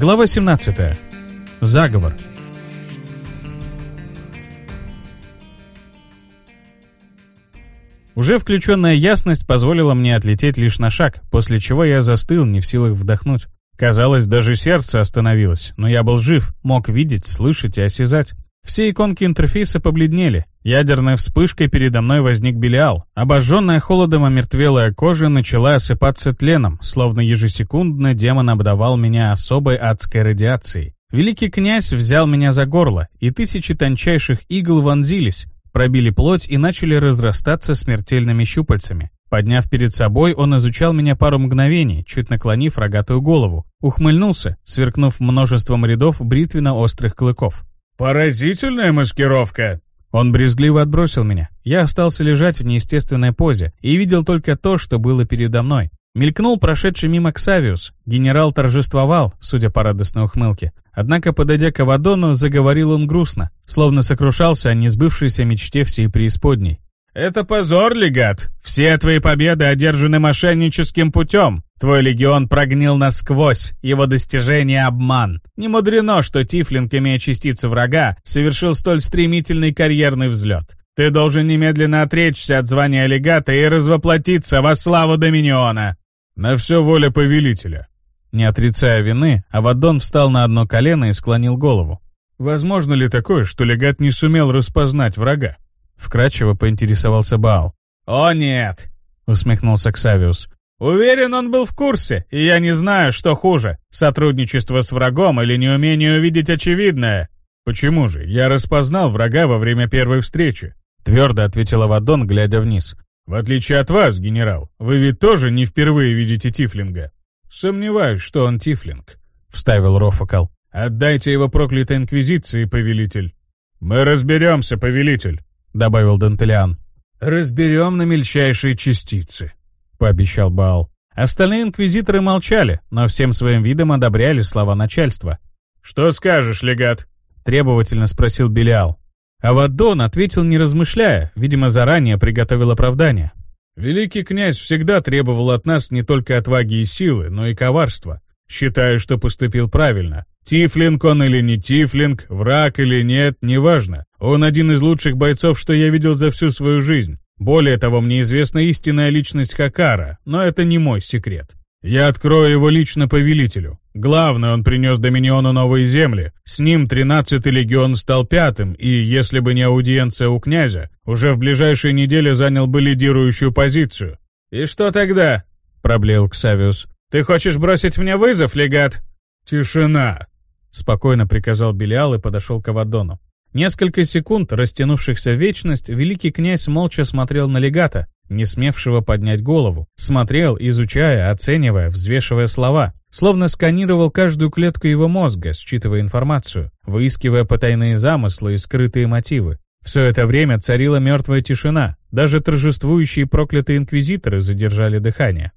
Глава 17. Заговор. Уже включенная ясность позволила мне отлететь лишь на шаг, после чего я застыл, не в силах вдохнуть. Казалось, даже сердце остановилось, но я был жив, мог видеть, слышать и осязать. Все иконки интерфейса побледнели. Ядерной вспышкой передо мной возник Белиал. Обожженная холодом омертвелая кожа начала осыпаться тленом, словно ежесекундно демон обдавал меня особой адской радиацией. Великий князь взял меня за горло, и тысячи тончайших игл вонзились, пробили плоть и начали разрастаться смертельными щупальцами. Подняв перед собой, он изучал меня пару мгновений, чуть наклонив рогатую голову. Ухмыльнулся, сверкнув множеством рядов бритвенно-острых клыков. «Поразительная маскировка!» Он брезгливо отбросил меня. Я остался лежать в неестественной позе и видел только то, что было передо мной. Мелькнул прошедший мимо Ксавиус. Генерал торжествовал, судя по радостной ухмылке. Однако, подойдя к Авадону, заговорил он грустно, словно сокрушался о несбывшейся мечте всей преисподней. «Это позор, легат! Все твои победы одержаны мошенническим путем! Твой легион прогнил насквозь, его достижение — обман. Не мудрено, что Тифлинг, имея частицы врага, совершил столь стремительный карьерный взлет. Ты должен немедленно отречься от звания легата и развоплотиться во славу Доминиона!» «На все воля повелителя!» Не отрицая вины, Авадон встал на одно колено и склонил голову. «Возможно ли такое, что легат не сумел распознать врага?» Вкратчиво поинтересовался Баал. «О нет!» — усмехнулся Ксавиус. «Уверен, он был в курсе, и я не знаю, что хуже, сотрудничество с врагом или неумение увидеть очевидное». «Почему же? Я распознал врага во время первой встречи», — твердо ответил Авадон, глядя вниз. «В отличие от вас, генерал, вы ведь тоже не впервые видите Тифлинга». «Сомневаюсь, что он Тифлинг», — вставил Рофакал. «Отдайте его проклятой инквизиции, повелитель». «Мы разберемся, повелитель», — добавил Дантелиан. «Разберем на мельчайшие частицы», — пообещал Баал. Остальные инквизиторы молчали, но всем своим видом одобряли слова начальства. «Что скажешь, легат?» — требовательно спросил Белиал. Авадон ответил не размышляя, видимо, заранее приготовил оправдание. «Великий князь всегда требовал от нас не только отваги и силы, но и коварства. Считаю, что поступил правильно. Тифлинг он или не Тифлинг, враг или нет, неважно. Он один из лучших бойцов, что я видел за всю свою жизнь. Более того, мне известна истинная личность Хакара, но это не мой секрет. Я открою его лично повелителю. Главное, он принес Доминиону новые земли. С ним 13-й легион стал пятым, и, если бы не аудиенция у князя, уже в ближайшие недели занял бы лидирующую позицию. «И что тогда?» — проблеял Ксавиус. «Ты хочешь бросить мне вызов, легат?» «Тишина!» — спокойно приказал Белиал и подошел к Авадону. Несколько секунд, растянувшихся в вечность, великий князь молча смотрел на легата, не смевшего поднять голову. Смотрел, изучая, оценивая, взвешивая слова. Словно сканировал каждую клетку его мозга, считывая информацию, выискивая потайные замыслы и скрытые мотивы. Все это время царила мертвая тишина. Даже торжествующие проклятые инквизиторы задержали дыхание.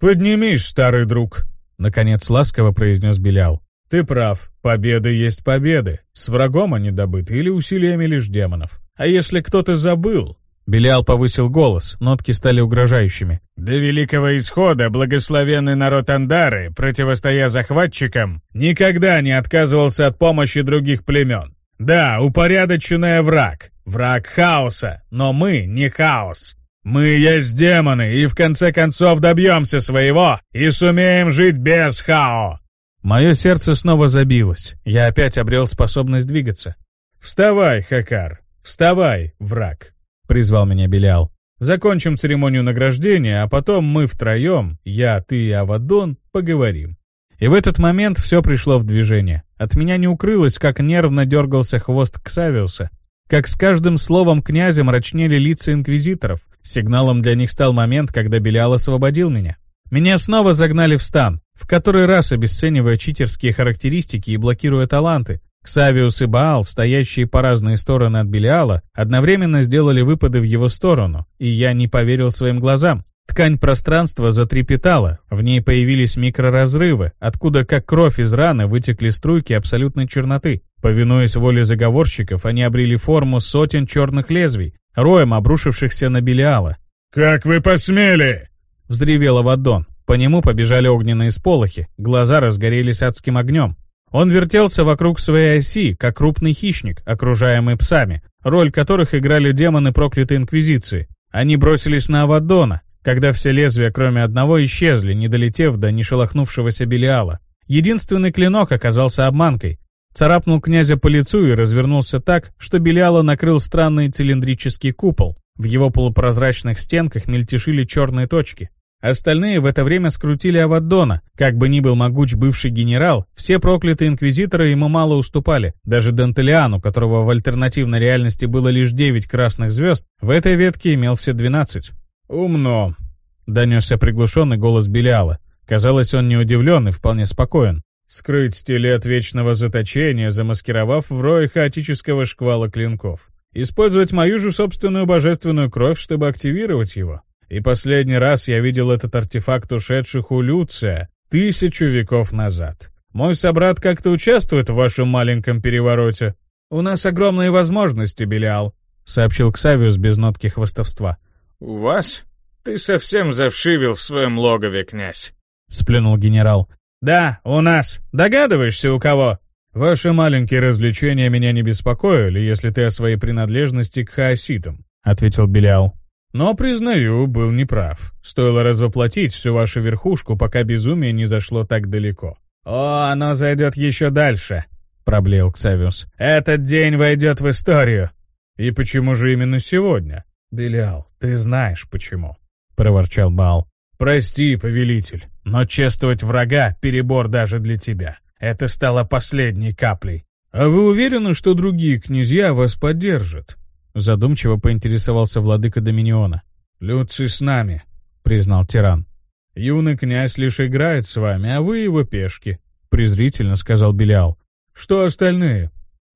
«Поднимись, старый друг!» — наконец ласково произнес Белял. Ты прав, победы есть победы. С врагом они добыты или усилиями лишь демонов. А если кто-то забыл... Белиал повысил голос, нотки стали угрожающими. «До Великого Исхода благословенный народ Андары, противостоя захватчикам, никогда не отказывался от помощи других племен. Да, упорядоченный враг, враг хаоса, но мы не хаос. Мы есть демоны, и в конце концов добьемся своего и сумеем жить без хао. Мое сердце снова забилось. Я опять обрел способность двигаться. «Вставай, Хакар! Вставай, враг!» — призвал меня Белял. «Закончим церемонию награждения, а потом мы втроем, я, ты и Авадон, поговорим». И в этот момент все пришло в движение. От меня не укрылось, как нервно дергался хвост Ксавиуса. Как с каждым словом князя мрачнели лица инквизиторов. Сигналом для них стал момент, когда Белял освободил меня. Меня снова загнали в стан, в который раз обесценивая читерские характеристики и блокируя таланты. Ксавиус и Баал, стоящие по разные стороны от Белиала, одновременно сделали выпады в его сторону, и я не поверил своим глазам. Ткань пространства затрепетала, в ней появились микроразрывы, откуда как кровь из раны вытекли струйки абсолютной черноты. Повинуясь воле заговорщиков, они обрели форму сотен черных лезвий, роем обрушившихся на Белиала. «Как вы посмели!» Взревел Авадон. По нему побежали огненные сполохи, глаза разгорелись адским огнем. Он вертелся вокруг своей оси, как крупный хищник, окружаемый псами, роль которых играли демоны проклятой инквизиции. Они бросились на Авадона, когда все лезвия, кроме одного, исчезли, не долетев до нешелохнувшегося Белиала. Единственный клинок оказался обманкой. Царапнул князя по лицу и развернулся так, что Белиала накрыл странный цилиндрический купол. В его полупрозрачных стенках мельтешили черные точки. Остальные в это время скрутили Аваддона. Как бы ни был могуч бывший генерал, все проклятые инквизиторы ему мало уступали. Даже Дантелиану, которого в альтернативной реальности было лишь 9 красных звезд, в этой ветке имел все 12. «Умно», — донесся приглушенный голос Белиала. Казалось, он не удивлен и вполне спокоен. «Скрыть стилет вечного заточения, замаскировав в рое хаотического шквала клинков. Использовать мою же собственную божественную кровь, чтобы активировать его. И последний раз я видел этот артефакт ушедших у Люция тысячу веков назад. Мой собрат как-то участвует в вашем маленьком перевороте. У нас огромные возможности, Белиал, сообщил Ксавиус без нотки хвостовства. У вас? Ты совсем завшивил в своем логове, князь. Сплюнул генерал. Да, у нас. Догадываешься, у кого? Ваши маленькие развлечения меня не беспокоили, если ты о своей принадлежности к хаоситам, ответил Белиал. Но, признаю, был неправ. Стоило развоплотить всю вашу верхушку, пока безумие не зашло так далеко. «О, оно зайдет еще дальше», — проблеял Ксавиус. «Этот день войдет в историю». «И почему же именно сегодня?» «Белиал, ты знаешь почему», — проворчал Баал. «Прости, повелитель, но чествовать врага — перебор даже для тебя. Это стало последней каплей. А вы уверены, что другие князья вас поддержат?» Задумчиво поинтересовался владыка Доминиона. «Люций с нами», — признал тиран. «Юный князь лишь играет с вами, а вы его пешки», — презрительно сказал Белиал. «Что остальные?»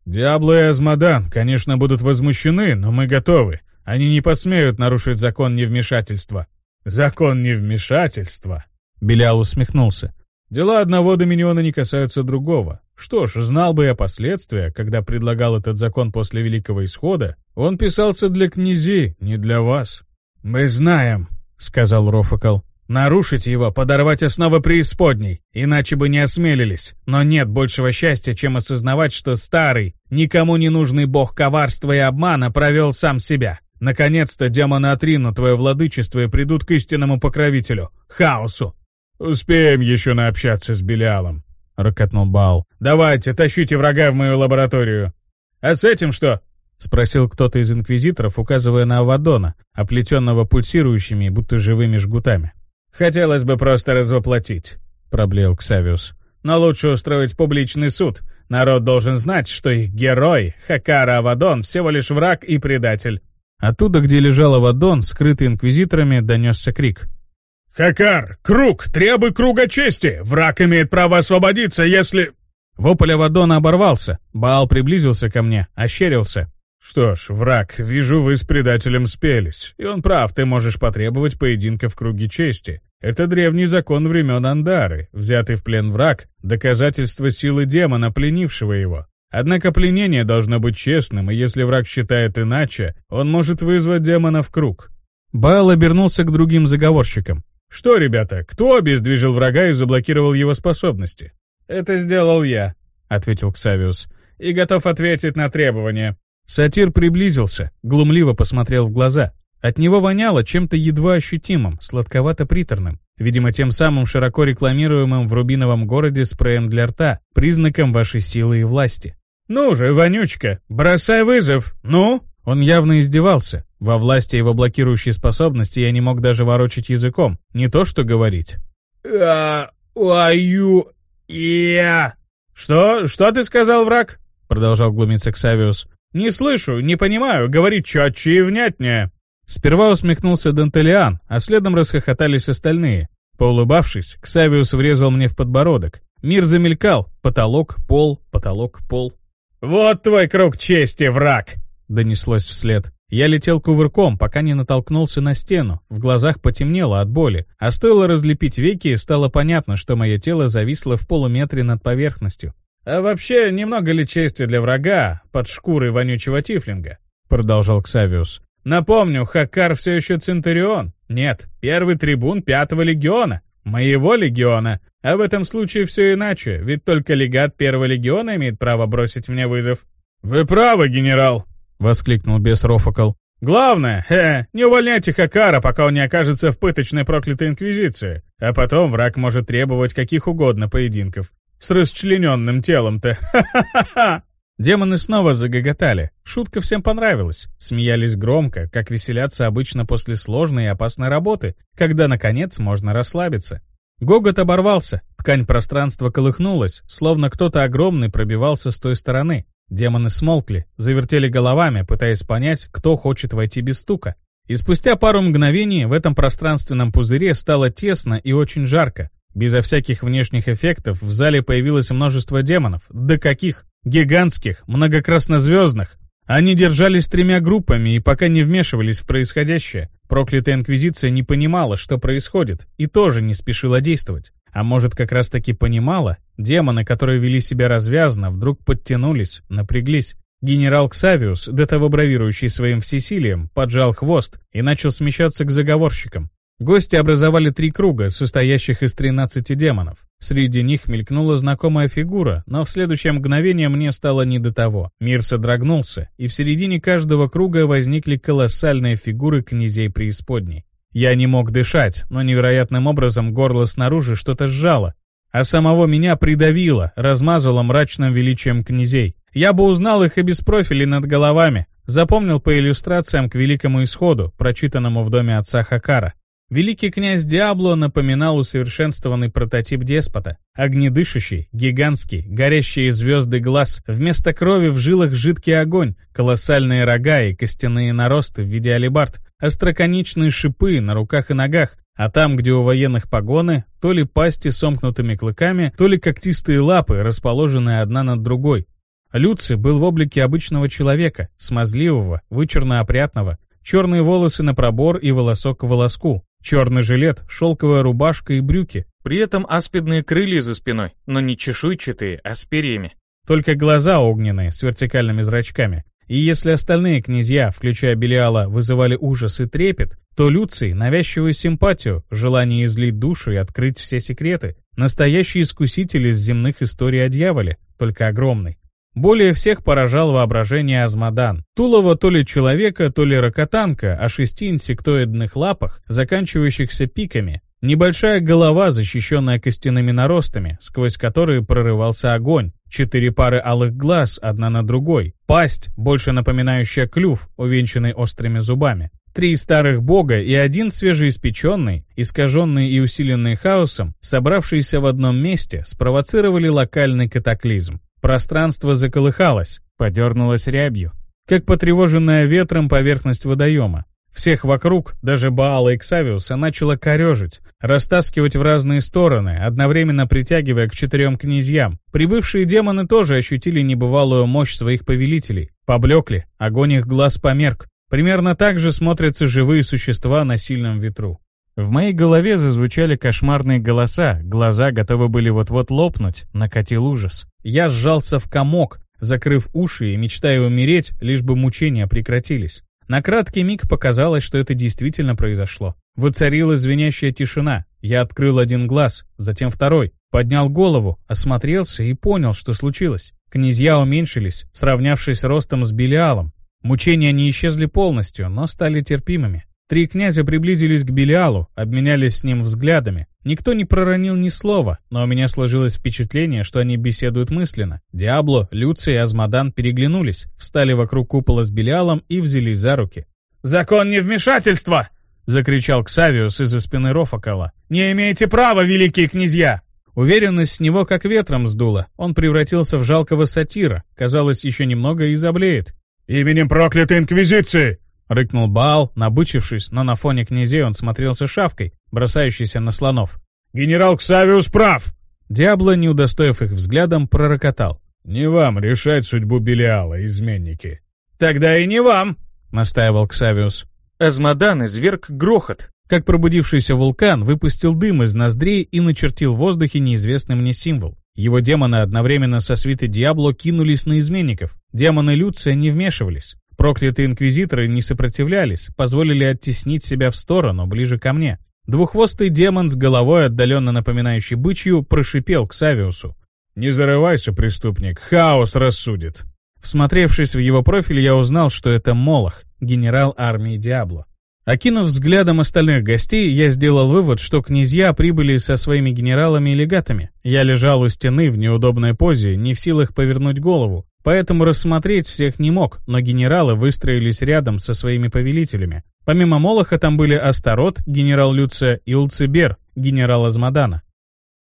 «Диабло и Азмодан, конечно, будут возмущены, но мы готовы. Они не посмеют нарушить закон невмешательства». «Закон невмешательства?» Белиал усмехнулся. «Дела одного доминиона не касаются другого. Что ж, знал бы я последствия, когда предлагал этот закон после Великого Исхода, он писался для князей, не для вас. «Мы знаем», — сказал Рофакал. «Нарушить его, подорвать основы преисподней, иначе бы не осмелились. Но нет большего счастья, чем осознавать, что старый, никому не нужный бог коварства и обмана провел сам себя. Наконец-то демоны отринут твое владычество и придут к истинному покровителю, хаосу». «Успеем еще наобщаться с Белиалом», — рокотнул Баал. «Давайте, тащите врага в мою лабораторию». «А с этим что?» — спросил кто-то из инквизиторов, указывая на Авадона, оплетенного пульсирующими, будто живыми жгутами. «Хотелось бы просто развоплотить», — проблеял Ксавиус. «Но лучше устроить публичный суд. Народ должен знать, что их герой, Хакара Авадон, всего лишь враг и предатель». Оттуда, где лежал Авадон, скрытый инквизиторами, донесся крик. «Хакар! Круг! Требуй круга чести! Враг имеет право освободиться, если...» Вопль Авадона оборвался. Баал приблизился ко мне, ощерился. «Что ж, враг, вижу, вы с предателем спелись. И он прав, ты можешь потребовать поединка в круге чести. Это древний закон времен Андары. Взятый в плен враг — доказательство силы демона, пленившего его. Однако пленение должно быть честным, и если враг считает иначе, он может вызвать демона в круг». Баал обернулся к другим заговорщикам. «Что, ребята, кто обездвижил врага и заблокировал его способности?» «Это сделал я», — ответил Ксавиус, — «и готов ответить на требования». Сатир приблизился, глумливо посмотрел в глаза. От него воняло чем-то едва ощутимым, сладковато-приторным, видимо, тем самым широко рекламируемым в Рубиновом городе спреем для рта, признаком вашей силы и власти. «Ну же, Вонючка, бросай вызов, ну!» Он явно издевался. Во власти его блокирующей способности я не мог даже ворочать языком, не то что говорить. «А... аю... я...» «Что? Что ты сказал, враг?» Продолжал глумиться Ксавиус. «Не слышу, не понимаю, говори четче и внятнее». Сперва усмехнулся Дантелиан, а следом расхохотались остальные. Поулыбавшись, Ксавиус врезал мне в подбородок. Мир замелькал, потолок, пол, потолок, пол. «Вот твой круг чести, враг!» донеслось вслед. Я летел кувырком, пока не натолкнулся на стену. В глазах потемнело от боли. А стоило разлепить веки, стало понятно, что мое тело зависло в полуметре над поверхностью. «А вообще, немного ли чести для врага под шкурой вонючего тифлинга?» Продолжал Ксавиус. «Напомню, Хакар все еще Центурион. Нет, первый трибун Пятого Легиона. Моего легиона. А в этом случае все иначе, ведь только легат первого легиона имеет право бросить мне вызов. «Вы правы, генерал!» — воскликнул бес Рофакл. Главное, э, не увольняйте Хакара, пока он не окажется в пыточной проклятой инквизиции. А потом враг может требовать каких угодно поединков. С расчлененным телом-то. Ха-ха-ха-ха! Демоны снова загоготали. Шутка всем понравилась. Смеялись громко, как веселятся обычно после сложной и опасной работы, когда, наконец, можно расслабиться. Гогот оборвался, ткань пространства колыхнулась, словно кто-то огромный пробивался с той стороны. Демоны смолкли, завертели головами, пытаясь понять, кто хочет войти без стука. И спустя пару мгновений в этом пространственном пузыре стало тесно и очень жарко. Безо всяких внешних эффектов в зале появилось множество демонов. Да каких? Гигантских, многокраснозвездных. Они держались тремя группами и пока не вмешивались в происходящее. Проклятая Инквизиция не понимала, что происходит, и тоже не спешила действовать. А может, как раз-таки понимала? Демоны, которые вели себя развязно, вдруг подтянулись, напряглись. Генерал Ксавиус, до того бравирующий своим всесилием, поджал хвост и начал смещаться к заговорщикам. Гости образовали три круга, состоящих из 13 демонов. Среди них мелькнула знакомая фигура, но в следующее мгновение мне стало не до того. Мир содрогнулся, и в середине каждого круга возникли колоссальные фигуры князей преисподней. Я не мог дышать, но невероятным образом горло снаружи что-то сжало, а самого меня придавило, размазало мрачным величием князей. Я бы узнал их и без профилей над головами, запомнил по иллюстрациям к Великому Исходу, прочитанному в доме отца Хакара. Великий князь Диабло напоминал усовершенствованный прототип деспота. Огнедышащий, гигантский, горящие звезды глаз, вместо крови в жилах жидкий огонь, колоссальные рога и костяные наросты в виде алебард, остроконечные шипы на руках и ногах, а там, где у военных погоны, то ли пасти сомкнутыми клыками, то ли когтистые лапы, расположенные одна над другой. Люци был в облике обычного человека, смазливого, вычурно-опрятного, черные волосы на пробор и волосок к волоску, Черный жилет, шелковая рубашка и брюки. При этом аспидные крылья за спиной, но не чешуйчатые, а с перьями. Только глаза огненные, с вертикальными зрачками. И если остальные князья, включая Белиала, вызывали ужас и трепет, то Люций — навязчивую симпатию, желание излить душу и открыть все секреты. Настоящий искуситель из земных историй о дьяволе, только огромный. Более всех поражал воображение Азмодан. Тулово то ли человека, то ли ракотанка о шести инсектоидных лапах, заканчивающихся пиками. Небольшая голова, защищенная костяными наростами, сквозь которые прорывался огонь. Четыре пары алых глаз, одна на другой. Пасть, больше напоминающая клюв, увенчанный острыми зубами. Три старых бога и один свежеиспеченный, искаженный и усиленный хаосом, собравшиеся в одном месте, спровоцировали локальный катаклизм. Пространство заколыхалось, подернулось рябью, как потревоженная ветром поверхность водоема. Всех вокруг, даже Баала и Ксавиуса, начало корежить, растаскивать в разные стороны, одновременно притягивая к четырем князьям. Прибывшие демоны тоже ощутили небывалую мощь своих повелителей. Поблекли, огонь их глаз померк. Примерно так же смотрятся живые существа на сильном ветру. В моей голове зазвучали кошмарные голоса, глаза готовы были вот-вот лопнуть, накатил ужас. Я сжался в комок, закрыв уши и мечтая умереть, лишь бы мучения прекратились. На краткий миг показалось, что это действительно произошло. Воцарилась звенящая тишина. Я открыл один глаз, затем второй. Поднял голову, осмотрелся и понял, что случилось. Князья уменьшились, сравнявшись ростом с Белиалом. Мучения не исчезли полностью, но стали терпимыми. Три князя приблизились к Белиалу, обменялись с ним взглядами. Никто не проронил ни слова, но у меня сложилось впечатление, что они беседуют мысленно. Диабло, Люций и Азмодан переглянулись, встали вокруг купола с Белиалом и взялись за руки. «Закон невмешательства!» — закричал Ксавиус из-за спины Рофакала. «Не имеете права, великие князья!» Уверенность с него как ветром сдула. Он превратился в жалкого сатира. Казалось, еще немного и заблеет. «Именем проклятой Инквизиции!» Рыкнул Баал, набычившись, но на фоне князей он смотрелся шавкой, бросающейся на слонов. «Генерал Ксавиус прав!» Диабло, не удостоив их взглядом, пророкотал. «Не вам решать судьбу Белиала, изменники». «Тогда и не вам!» — настаивал Ксавиус. Азмодан изверг грохот. Как пробудившийся вулкан выпустил дым из ноздрей и начертил в воздухе неизвестный мне символ. Его демоны одновременно со свитой Диабло кинулись на изменников. Демоны Люция не вмешивались. Проклятые инквизиторы не сопротивлялись, позволили оттеснить себя в сторону, ближе ко мне. Двуххвостый демон с головой, отдаленно напоминающей бычью, прошипел к Савиусу. «Не зарывайся, преступник, хаос рассудит». Всмотревшись в его профиль, я узнал, что это Молох, генерал армии Диабло. Окинув взглядом остальных гостей, я сделал вывод, что князья прибыли со своими генералами и легатами. Я лежал у стены в неудобной позе, не в силах повернуть голову, поэтому рассмотреть всех не мог, но генералы выстроились рядом со своими повелителями. Помимо Молоха там были Астарот, генерал Люция, и Улцибер, генерал Азмадана.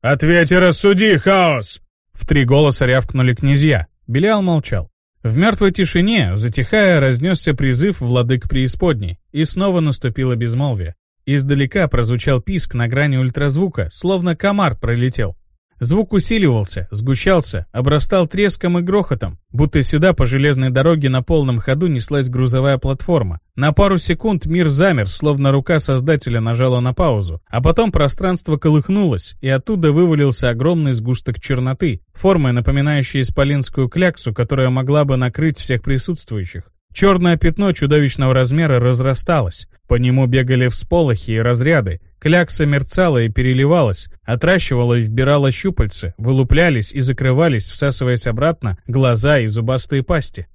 «Ответь и рассуди, хаос!» В три голоса рявкнули князья. Белиал молчал. В мертвой тишине, затихая, разнесся призыв владык преисподней, и снова наступило безмолвие. Издалека прозвучал писк на грани ультразвука, словно комар пролетел. Звук усиливался, сгущался, обрастал треском и грохотом, будто сюда по железной дороге на полном ходу неслась грузовая платформа. На пару секунд мир замер, словно рука создателя нажала на паузу, а потом пространство колыхнулось, и оттуда вывалился огромный сгусток черноты, формой напоминающей исполинскую кляксу, которая могла бы накрыть всех присутствующих. Черное пятно чудовищного размера разрасталось, по нему бегали всполохи и разряды, клякса мерцала и переливалась, отращивала и вбирала щупальцы, вылуплялись и закрывались, всасываясь обратно, глаза и зубастые пасти.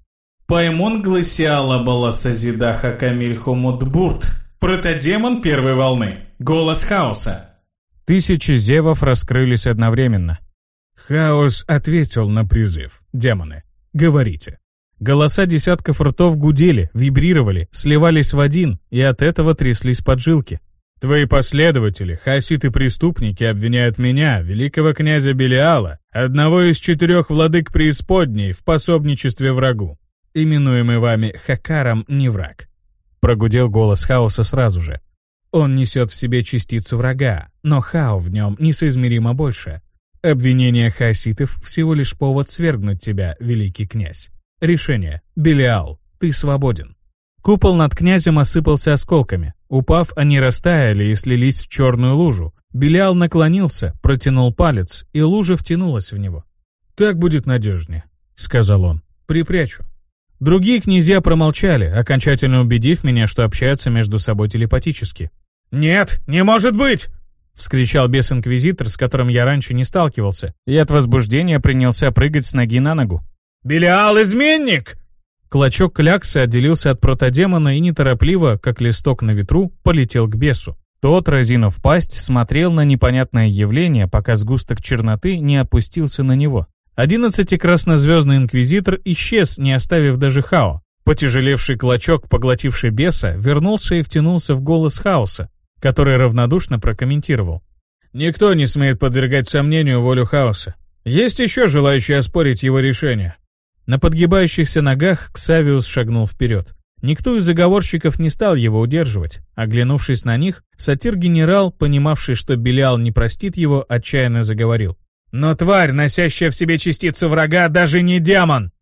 Паймон гласиала была созидаха Камиль Хомутбурт, протодемон первой волны, голос хаоса. Тысячи зевов раскрылись одновременно. Хаос ответил на призыв. Демоны, говорите. Голоса десятков ртов гудели, вибрировали, сливались в один, и от этого тряслись поджилки. Твои последователи, хаситы-преступники, обвиняют меня, великого князя Белиала, одного из четырех владык преисподней, в пособничестве врагу. Именуемый вами Хакаром не враг. Прогудел голос хаоса сразу же. Он несет в себе частицу врага, но хао в нем несоизмеримо больше. Обвинение хаситов всего лишь повод свергнуть тебя, великий князь. Решение. Белиал, ты свободен. Купол над князем осыпался осколками. Упав, они растаяли и слились в черную лужу. Белиал наклонился, протянул палец, и лужа втянулась в него. «Так будет надежнее», — сказал он. «Припрячу». Другие князья промолчали, окончательно убедив меня, что общаются между собой телепатически. «Нет, не может быть!» — вскричал бес-инквизитор, с которым я раньше не сталкивался, и от возбуждения принялся прыгать с ноги на ногу. «Белиал изменник!» Клочок кляксы отделился от протодемона и неторопливо, как листок на ветру, полетел к бесу. Тот, разинув пасть, смотрел на непонятное явление, пока сгусток черноты не опустился на него. Одиннадцати краснозвездный инквизитор исчез, не оставив даже Хао. Потяжелевший клочок, поглотивший беса, вернулся и втянулся в голос хаоса, который равнодушно прокомментировал. «Никто не смеет подвергать сомнению волю хаоса. Есть еще желающие оспорить его решение?» На подгибающихся ногах Ксавиус шагнул вперед. Никто из заговорщиков не стал его удерживать. Оглянувшись на них, сатир-генерал, понимавший, что Белиал не простит его, отчаянно заговорил. «Но тварь, носящая в себе частицу врага, даже не демон!»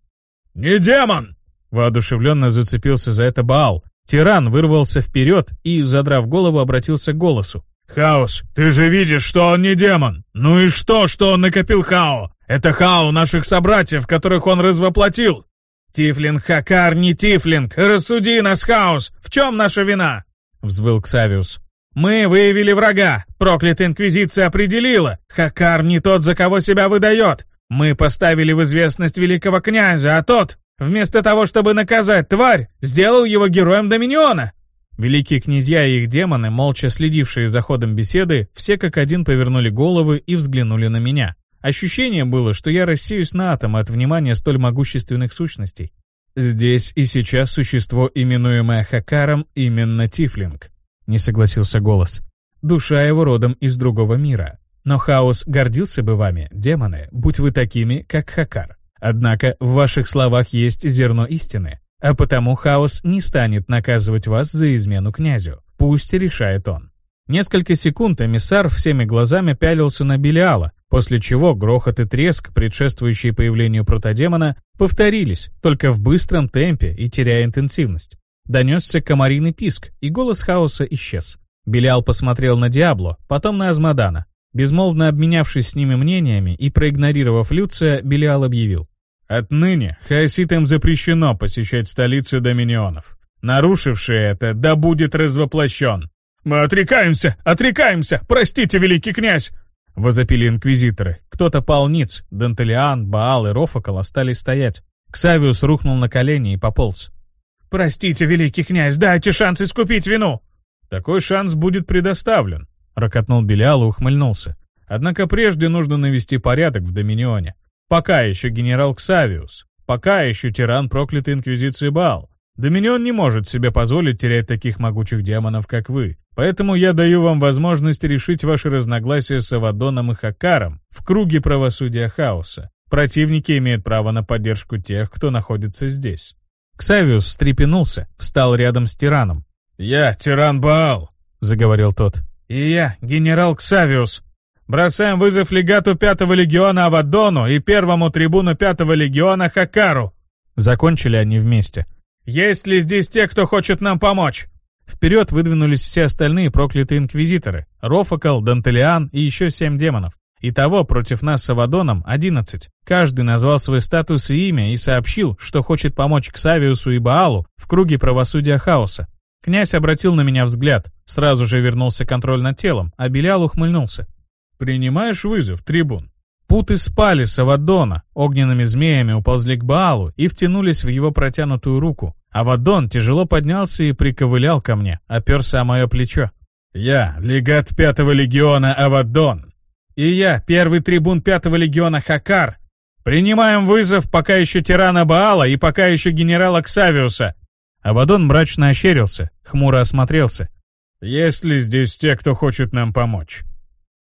«Не демон!» Воодушевленно зацепился за это Баал. Тиран вырвался вперед и, задрав голову, обратился к голосу. «Хаос, ты же видишь, что он не демон! Ну и что, что он накопил Хао? Это Хао наших собратьев, которых он развоплотил!» «Тифлинг Хакар не Тифлинг! Рассуди нас, Хаос! В чем наша вина?» — взвыл Ксавиус. «Мы выявили врага. Проклятая Инквизиция определила. Хакар не тот, за кого себя выдает. Мы поставили в известность великого князя, а тот, вместо того, чтобы наказать тварь, сделал его героем Доминиона. Великие князья и их демоны, молча следившие за ходом беседы, все как один повернули головы и взглянули на меня. Ощущение было, что я рассеюсь на атом от внимания столь могущественных сущностей. Здесь и сейчас существо, именуемое Хакаром, именно Тифлинг. Не согласился голос. Душа его родом из другого мира. Но хаос гордился бы вами, демоны, будь вы такими, как Хакар. Однако в ваших словах есть зерно истины. А потому хаос не станет наказывать вас за измену князю. Пусть решает он. Несколько секунд эмиссар всеми глазами пялился на Белиала, после чего грохот и треск, предшествующие появлению протодемона, повторились, только в быстром темпе и теряя интенсивность. Донесся комариный писк, и голос хаоса исчез. Белиал посмотрел на Диабло, потом на Азмадана. Безмолвно обменявшись с ними мнениями и проигнорировав Люция, Белиал объявил. Отныне хаоситам запрещено посещать столицу доминионов. Нарушивший это, да будет развоплощен. «Мы отрекаемся! Отрекаемся! Простите, великий князь!» — возопили инквизиторы. Кто-то пал ниц, Дантелиан, Баал и Рофакал остались стоять. Ксавиус рухнул на колени и пополз. «Простите, великий князь, дайте шанс искупить вину!» «Такой шанс будет предоставлен», — рокотнул Белиал и ухмыльнулся. «Однако прежде нужно навести порядок в Доминионе. Пока еще генерал Ксавиус, пока еще тиран проклятой инквизиции Баал. Доминион не может себе позволить терять таких могучих демонов, как вы. Поэтому я даю вам возможность решить ваши разногласия с Авадоном и Хакаром в круге правосудия хаоса. Противники имеют право на поддержку тех, кто находится здесь. Ксавиус встрепенулся, встал рядом с тираном. «Я тиран Баал», — заговорил тот. «И я генерал Ксавиус. Бросаем вызов легату Пятого легиона Авадону и первому трибуну Пятого легиона Хакару». Закончили они вместе. «Есть ли здесь те, кто хочет нам помочь?» Вперед выдвинулись все остальные проклятые инквизиторы. Рофакал, Дантелиан и еще семь демонов. Итого против нас с Авадоном 11. Каждый назвал свой статус и имя и сообщил, что хочет помочь Ксавиусу и Баалу в круге правосудия хаоса. Князь обратил на меня взгляд, сразу же вернулся контроль над телом, а Белял ухмыльнулся. «Принимаешь вызов, трибун?» Путы спали с Авадона, огненными змеями уползли к Баалу и втянулись в его протянутую руку. Авадон тяжело поднялся и приковылял ко мне, оперся о мое плечо. «Я, легат Пятого легиона Авадон!» «И я, первый трибун Пятого легиона Хакар!» «Принимаем вызов пока еще тирана Баала и пока еще генерала Ксавиуса!» Авадон мрачно ощерился, хмуро осмотрелся. «Есть ли здесь те, кто хочет нам помочь?»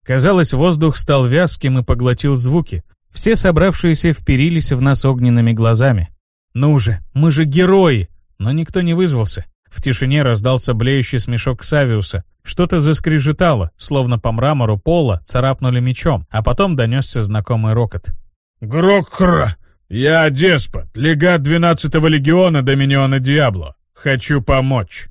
Казалось, воздух стал вязким и поглотил звуки. Все собравшиеся вперились в нас огненными глазами. «Ну же, мы же герои!» Но никто не вызвался. В тишине раздался блеющий смешок Савиуса. Что-то заскрежетало, словно по мрамору пола царапнули мечом, а потом донесся знакомый рокот. «Грокхра! Я деспот, легат 12-го легиона Доминиона Диабло. Хочу помочь!»